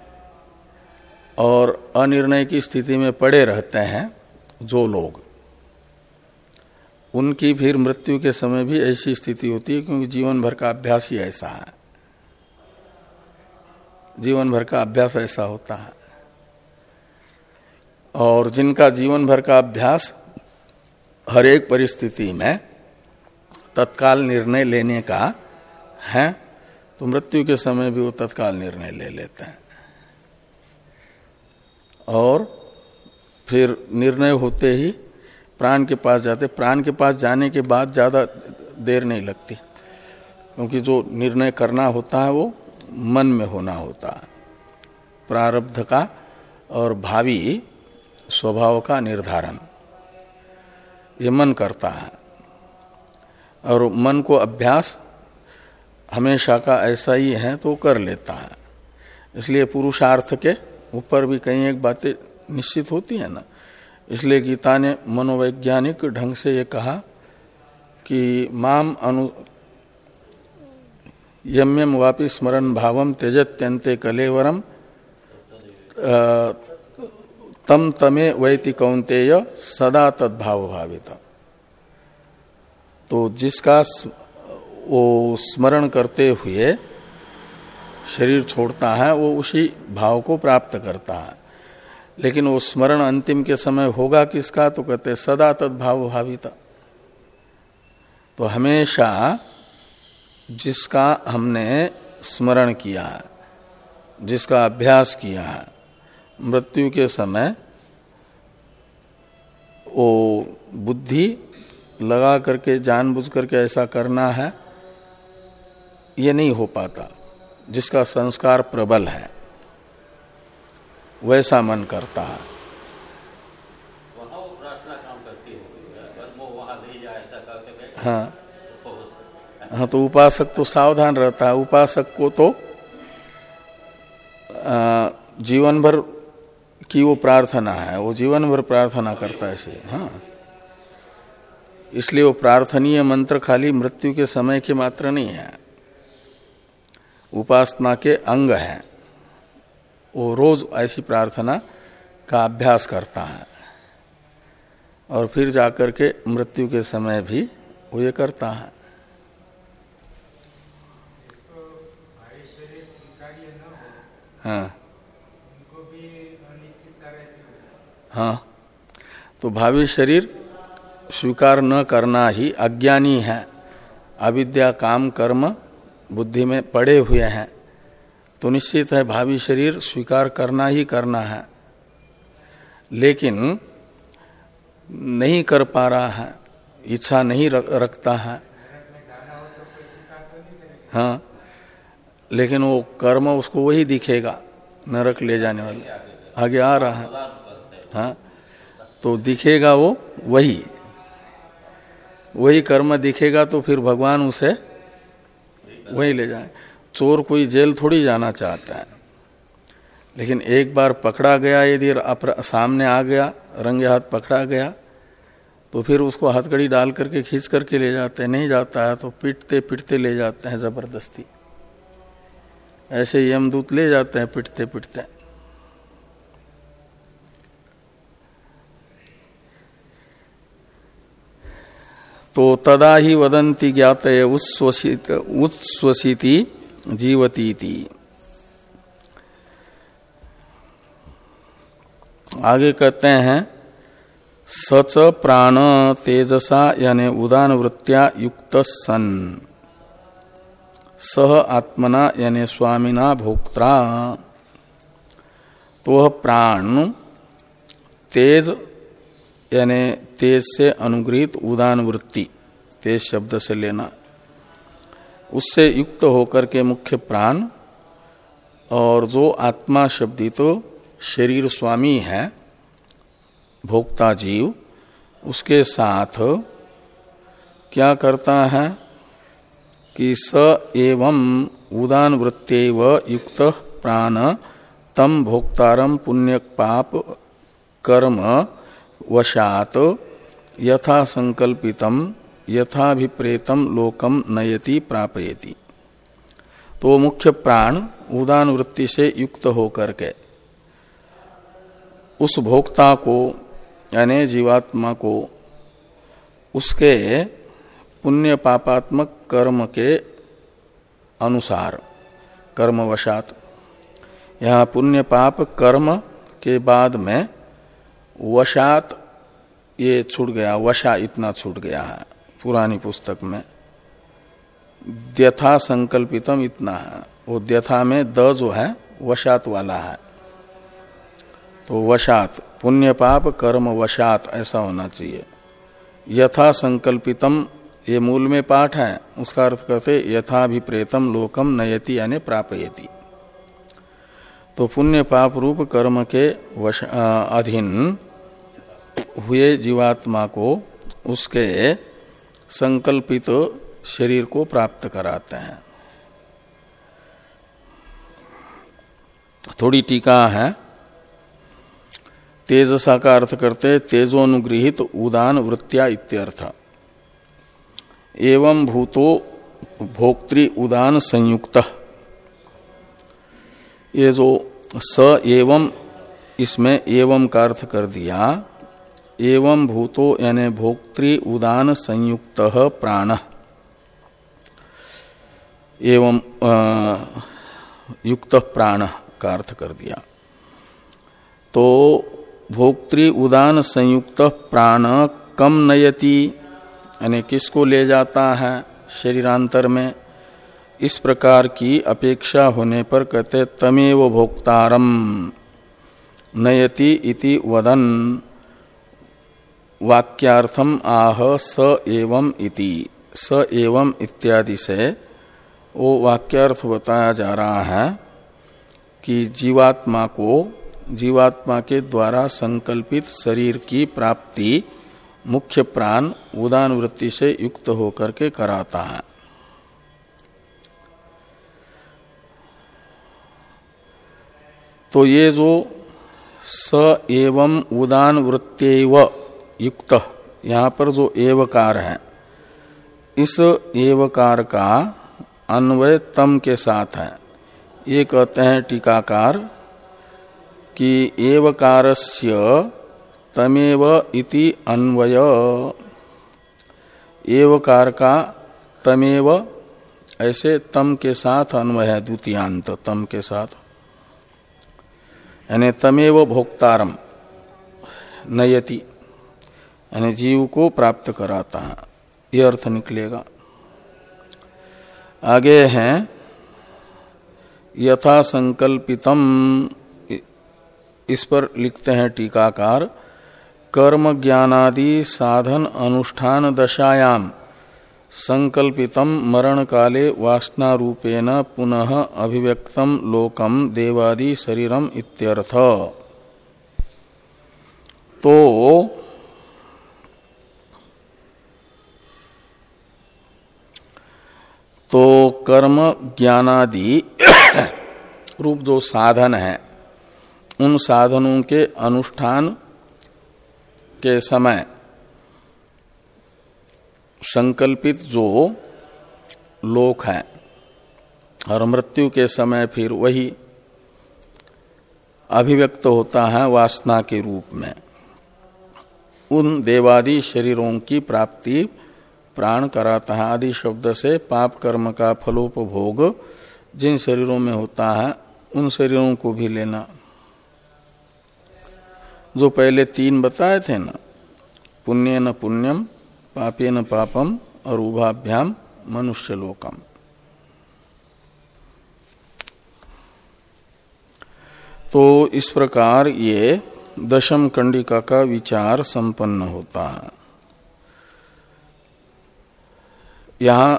और अनिर्णय की स्थिति में पड़े रहते हैं जो लोग। उनकी फिर मृत्यु के समय भी ऐसी स्थिति होती है क्योंकि जीवन भर का अभ्यास ही ऐसा है। जीवन भर का अभ्यास ऐसा होता है। और जिनका जीवन भर का अभ्यास हर एक परिस्थिति में तत्काल निर्णय लेने का है तो मृत्यु के समय भी वो तत्काल निर्णय ले लेते हैं। और फिर निर्णय होते ही प्राण के पास जाते। प्राण के पास जाने के बाद ज़्यादा देर नहीं लगती, क्योंकि जो निर्णय करना होता है वो मन में होना होता है। प्रारब्ध का और भावी स्वभाव का निर्धारण, ये मन करता है। और मन को अभ्यास हमेशा का ऐसा ही है तो कर लेता है। इसलिए पुरुषार्थ के ऊपर भी कई एक बातें निश्चित होती है ना। इसलिए गीता ने मनोवैज्ञानिक ढंग से ये कहा कि माम अनु यम्यम वापि स्मरण भावम त्यजत्यंते कलेवरम तम तमे वैति कौंतेय सदा तद्भाव भावित तो जिसका वो स्मरण करते हुए शरीर छोड़ता है, वो उसी भाव को प्राप्त करता है। लेकिन वो स्मरण अंतिम के समय होगा किसका? तो कहते सदा तद्भाव भाविता। तो हमेशा जिसका हमने स्मरण किया है जिसका अभ्यास किया है मृत्यु के समय वो बुद्धि लगा करके जानबूझ करके ऐसा करना है। ये नहीं हो पाता जिसका संस्कार प्रबल है वैसा मन करता है। हाँ। हाँ तो उपासक तो सावधान रहता है। उपासक को तो आ, जीवन भर की वो प्रार्थना है। वो जीवन भर प्रार्थना करता है इसे। हाँ। इसलिए वो प्रार्थनीय मंत्र खाली मृत्यु के समय के मात्र नहीं है। उपासना के अंग हैं। वो रोज ऐसी प्रार्थना का अभ्यास करता है। और फिर जाकर के मृत्यु के समय भी वो ये करता है। हाँ। हाँ। तो भावी शरीर स्वीकार न करना ही अज्ञानी है। अविद्या, काम, कर्म बुद्धि में पड़े हुए हैं तो निश्चित है भावी शरीर स्वीकार करना ही करना है। लेकिन नहीं कर पा रहा है, इच्छा नहीं रखता है। हाँ लेकिन वो कर्म उसको वही दिखेगा, नरक ले जाने वाले। आगे आ रहा है। हाँ तो दिखेगा वो वही। वही कर्म दिखेगा तो फिर भगवान उसे वही ले जाए। चोर कोई जेल थोड़ी जाना चाहता है। लेकिन एक बार पकड़ा गया यदि सामने आ गया, रंगे हाथ पकड़ा गया तो फिर उसको हथकड़ी डाल करके खींच करके ले जाते हैं। नहीं जाता है तो पिटते पिटते ले जाते हैं ज़बरदस्ती। ऐसे यमदूत ले जाते हैं, पिटते पिटते तो तदा ही वदंती ज्ञात उच्छ्वसिति जीवती आगे कहते हैं, सच प्राण तेजसा यानी उदान वृत्तिया युक्त सन सह आत्मना यानी स्वामिना भोक्ता तो वह प्राण तेज यानी तेज से अनुग्रहित उदान वृत्ति, तेज शब्द से लेना। उससे युक्त होकर के मुख्य प्राण और जो आत्मा शब्दी तो शरीर स्वामी है, भोक्ता जीव, उसके साथ क्या करता है कि स एवं उदान वृत्त्यव युक्त प्राण, तम भोक्तारम पुण्य पाप कर्म वशात यथा संकल्पितम, यथाभिप्रेतम लोकम नयति, प्रापयति। तो मुख्य प्राण उदान वृत्ति से युक्त होकर के उस भोक्ता को, यानी जीवात्मा को, उसके पुण्य पापात्मक कर्म के अनुसार, कर्मवशात, यहाँ पुण्य पाप कर्म के बाद में वशात ये छूट गया, वशा इतना छूट गया है, पुरानी पुस्तक में। द्यथा संकल्पितम इतना है। वो द्यथा में द जो है, वशात वाला है। तो वशात, पुण्य पाप, कर्म वशात, ऐसा होना चाहिए। यथा संकल्पितम, ये मूल में पाठ है, उसका अर्थ कहते यथाभिप्रेतम लोकम नयति यानी प्रापयति। तो पुण्य पाप रूप कर्म के अधीन हुए जीवात्मा को उसके संकल्पित शरीर को प्राप्त कराते हैं। थोड़ी टीका है। तेजसा का अर्थ करते तेजोनुगृहित उदान वृत्तिया इत्यर्थ। एवं भूतो भोक्तृ उदान संयुक्त। ये जो स एवं, इसमें एवं का अर्थ कर दिया। एवं भूतो यानी भोक्तृ उदान संयुक्त प्राण। एवं युक्त प्राण का अर्थ कर दिया। तो भोक्तृ उदान संयुक्त प्राण कम नयति, यानी किसको ले जाता है शरीरांतर में? इस प्रकार की अपेक्षा होने पर कहते तमेव भोक्तारम, नयति इति वदन। वाक्यार्थम आह स एवं इति। स एवं इत्यादि से वो वाक्यार्थ बताया जा रहा है कि जीवात्मा को, जीवात्मा के द्वारा संकल्पित शरीर की प्राप्ति मुख्य प्राण उदान वृत्ति से युक्त होकर के कराता है। तो ये जो स एवं उदान वृत्तेव युक्त। यहाँ पर जो एवकार है, इस एवकार का अन्वय तम के साथ है। ये कहते हैं टीकाकार कि एवकारस्य तमेव इति अन्वय। एवकार का तमेव, ऐसे तम के साथ अन्वय है, द्वितीयांत, तम के साथ। यानी तमेव भोक्तारम, नयति। यानी जीव को प्राप्त कराता है। यह अर्थ निकलेगा। आगे हैं, यथा संकल्पितम इस पर लिखते हैं टीकाकार, कर्म ज्ञानादि साधन अनुष्ठान दशायाम, संकल्पितम मरण काले वासना रूपेण पुनः अभिव्यक्तम लोकम देवादि शरीरम इत्यर्थ। तो तो कर्म ज्ञानादि रूप जो साधन है, उन साधनों के अनुष्ठान के समय संकल्पित जो लोक है और मृत्यु के समय फिर वही अभिव्यक्त होता है वासना के रूप में। उन देवादि शरीरों की प्राप्ति प्राण कराता है आदि शब्द से पाप कर्म का फलोपभोग जिन शरीरों में होता है, उन शरीरों को भी लेना। जो पहले तीन बताए थे ना, पुण्य न पुण्यम, पापे न पापम और उभाभ्याम, मनुष्य लोकम। तो इस प्रकार ये दशम कंडिका का विचार संपन्न होता है। यहाँ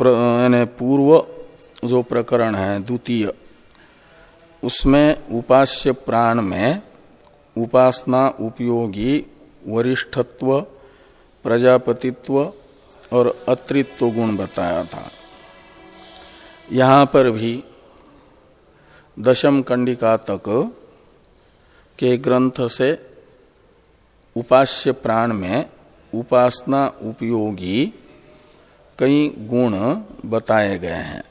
पूर्व जो प्रकरण है, द्वितीय, उसमें उपास्य प्राण में उपासना उपयोगी, वरिष्ठत्व, प्रजापतित्व और अतृत्व गुण बताया था। यहाँ पर भी दशम कंडिका तक के ग्रंथ से उपास्य प्राण में उपासना उपयोगी कई गुण बताए गए हैं।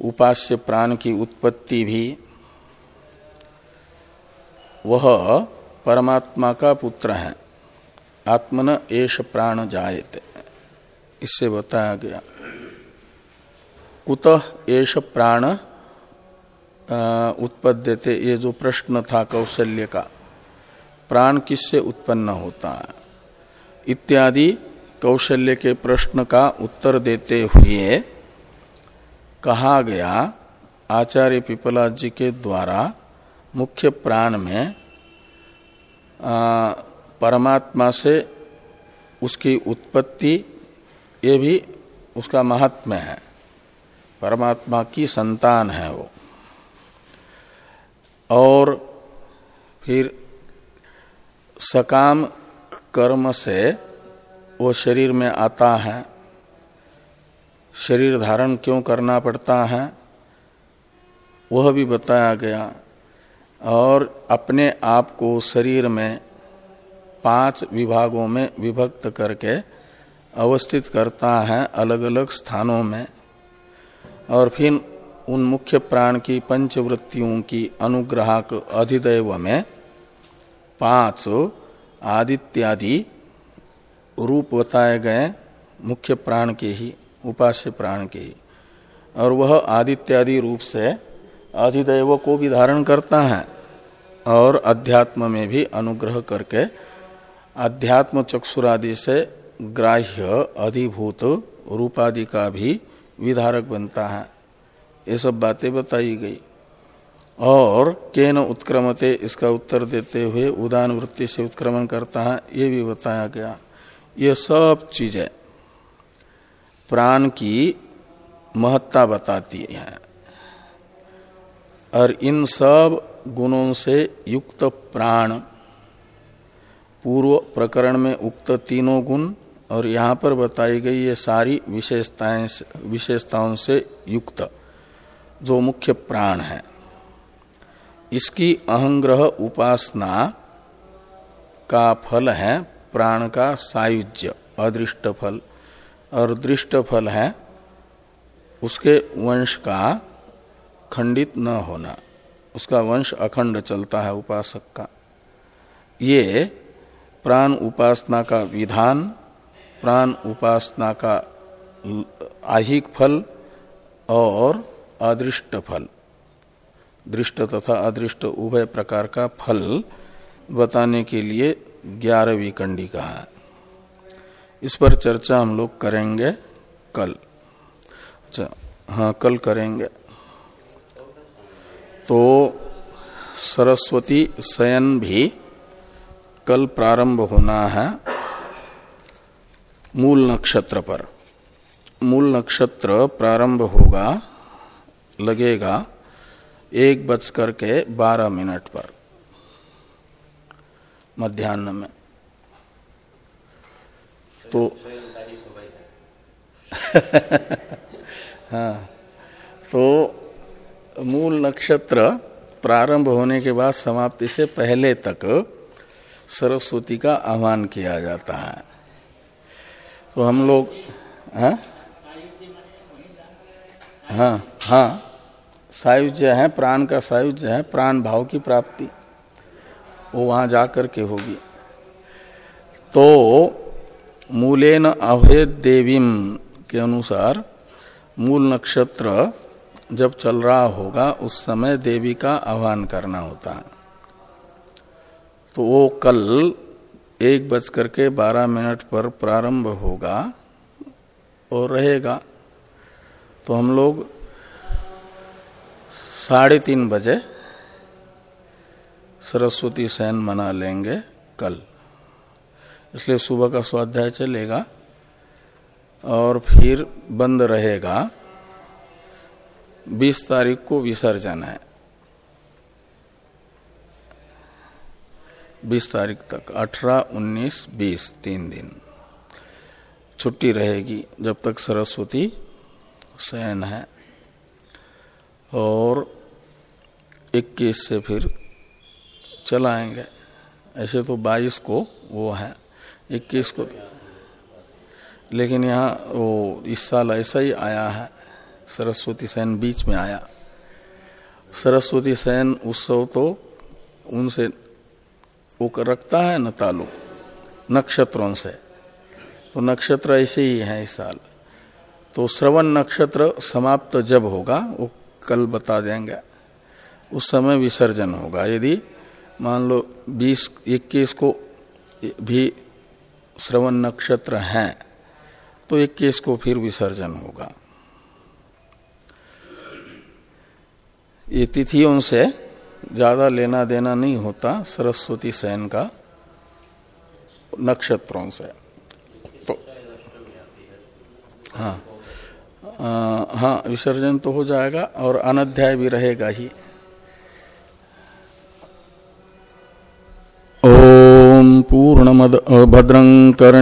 उपास्य प्राण की उत्पत्ति भी, वह परमात्मा का पुत्र है। आत्मन एश प्राण जायते। इससे बताया गया। कुतः एश प्राण उत्पद्यते, ये जो प्रश्न था कौशल्य का, प्राण किससे उत्पन्न होता है? इत्यादि कौशल्य के प्रश्न का उत्तर देते हुए कहा गया आचार्य पिपला जी के द्वारा मुख्य प्राण में आ, परमात्मा से उसकी उत्पत्ति ये भी उसका महात्म्य है। परमात्मा की संतान है वो। और फिर सकाम कर्म से वो शरीर में आता है। शरीर धारण क्यों करना पड़ता है, वह भी बताया गया। और अपने आप को शरीर में पाँच विभागों में विभक्त करके अवस्थित करता है अलग अलग स्थानों में। और फिर उन मुख्य प्राण की पंचवृत्तियों की अनुग्राहक अधिदैव में पाँच आदित्यादि रूप बताए गए मुख्य प्राण के ही, उपास्य प्राण के ही। और वह आदित्यादि रूप से अधिदैव को भी धारण करता है और अध्यात्म में भी अनुग्रह करके अध्यात्म चक्षुरादि से ग्राह्य, अधिभूत, रूपादि का भी विधारक बनता है। ये सब बातें बताई गई। और केन उत्क्रमते, इसका उत्तर देते हुए उदान वृत्ति से उत्क्रमण करता है, ये भी बताया गया। ये सब चीज़ें प्राण की महत्ता बताती है। और इन सब गुणों से युक्त प्राण पूर्व प्रकरण में उक्त तीनों गुण और यहाँ पर बताई गई ये सारी विशेषताएँ विशेषताओं से युक्त जो मुख्य प्राण है। इसकी अहंग्रह उपासना का फल है प्राण का सायुज्य अदृष्ट फल और दृष्ट फल है, उसके वंश का खंडित न होना। उसका वंश अखंड चलता है उपासक का। ये प्राण उपासना का विधान, प्राण उपासना का आहिक फल और अदृष्ट फल दृष्ट तथा अदृष्ट उभय प्रकार का फल बताने के लिए ग्यारहवीं कंडिका है। इस पर चर्चा हम लोग करेंगे कल। अच्छा हाँ कल करेंगे। तो सरस्वती शयन भी कल प्रारंभ होना है मूल नक्षत्र पर। मूल नक्षत्र प्रारंभ होगा, लगेगा एक बज करके बारह मिनट पर। मध्यान्ह में। तो हाँ। तो मूल नक्षत्र प्रारंभ होने के बाद समाप्ति से पहले तक सरस्वती का आह्वान किया जाता है। तो हम लोग हाँ? हाँ हाँ। सायुज्य है, प्राण का सायुज्य है, प्राण भाव की प्राप्ति। वो वहाँ जाकर के होगी। तो मूलेन अभेद देवीम के अनुसार मूल नक्षत्र जब चल रहा होगा, उस समय देवी का आह्वान करना होता है। तो वो कल एक बज करके बारह मिनट पर प्रारंभ होगा और रहेगा। तो हम लोग साढ़े तीन बजे सरस्वती सैन मना लेंगे कल। इसलिए सुबह का स्वाध्याय चलेगा और फिर बंद रहेगा। बीस तारीख को विसर्जन है। बीस तारीख तक, अठारह, उन्नीस, बीस, तीन दिन। छुट्टी रहेगी जब तक सरस्वती शयन है। और इक्कीस से फिर चलाएँगे ऐसे तो बाईस को वो है, इक्कीस को। लेकिन यहाँ वो इस साल ऐसा ही आया है, सरस्वती सैन बीच में आया। सरस्वती सैन उत्सव तो उनसे, वो रखता है न ताल्लुक नक्षत्रों से। तो नक्षत्र ऐसे ही है इस साल। तो श्रवण नक्षत्र समाप्त जब होगा, वो कल बता देंगे। उस समय विसर्जन होगा। यदि मान लो 20 इक्कीस को भी श्रवण नक्षत्र है तो इक्कीस को फिर विसर्जन होगा। ये तिथियों से ज़्यादा लेना देना नहीं होता सरस्वती सैन का नक्षत्रों से। तो हाँ आ, हाँ विसर्जन तो हो जाएगा और अनध्याय भी रहेगा ही। ओम पूर्णमद भद्रं कर्णे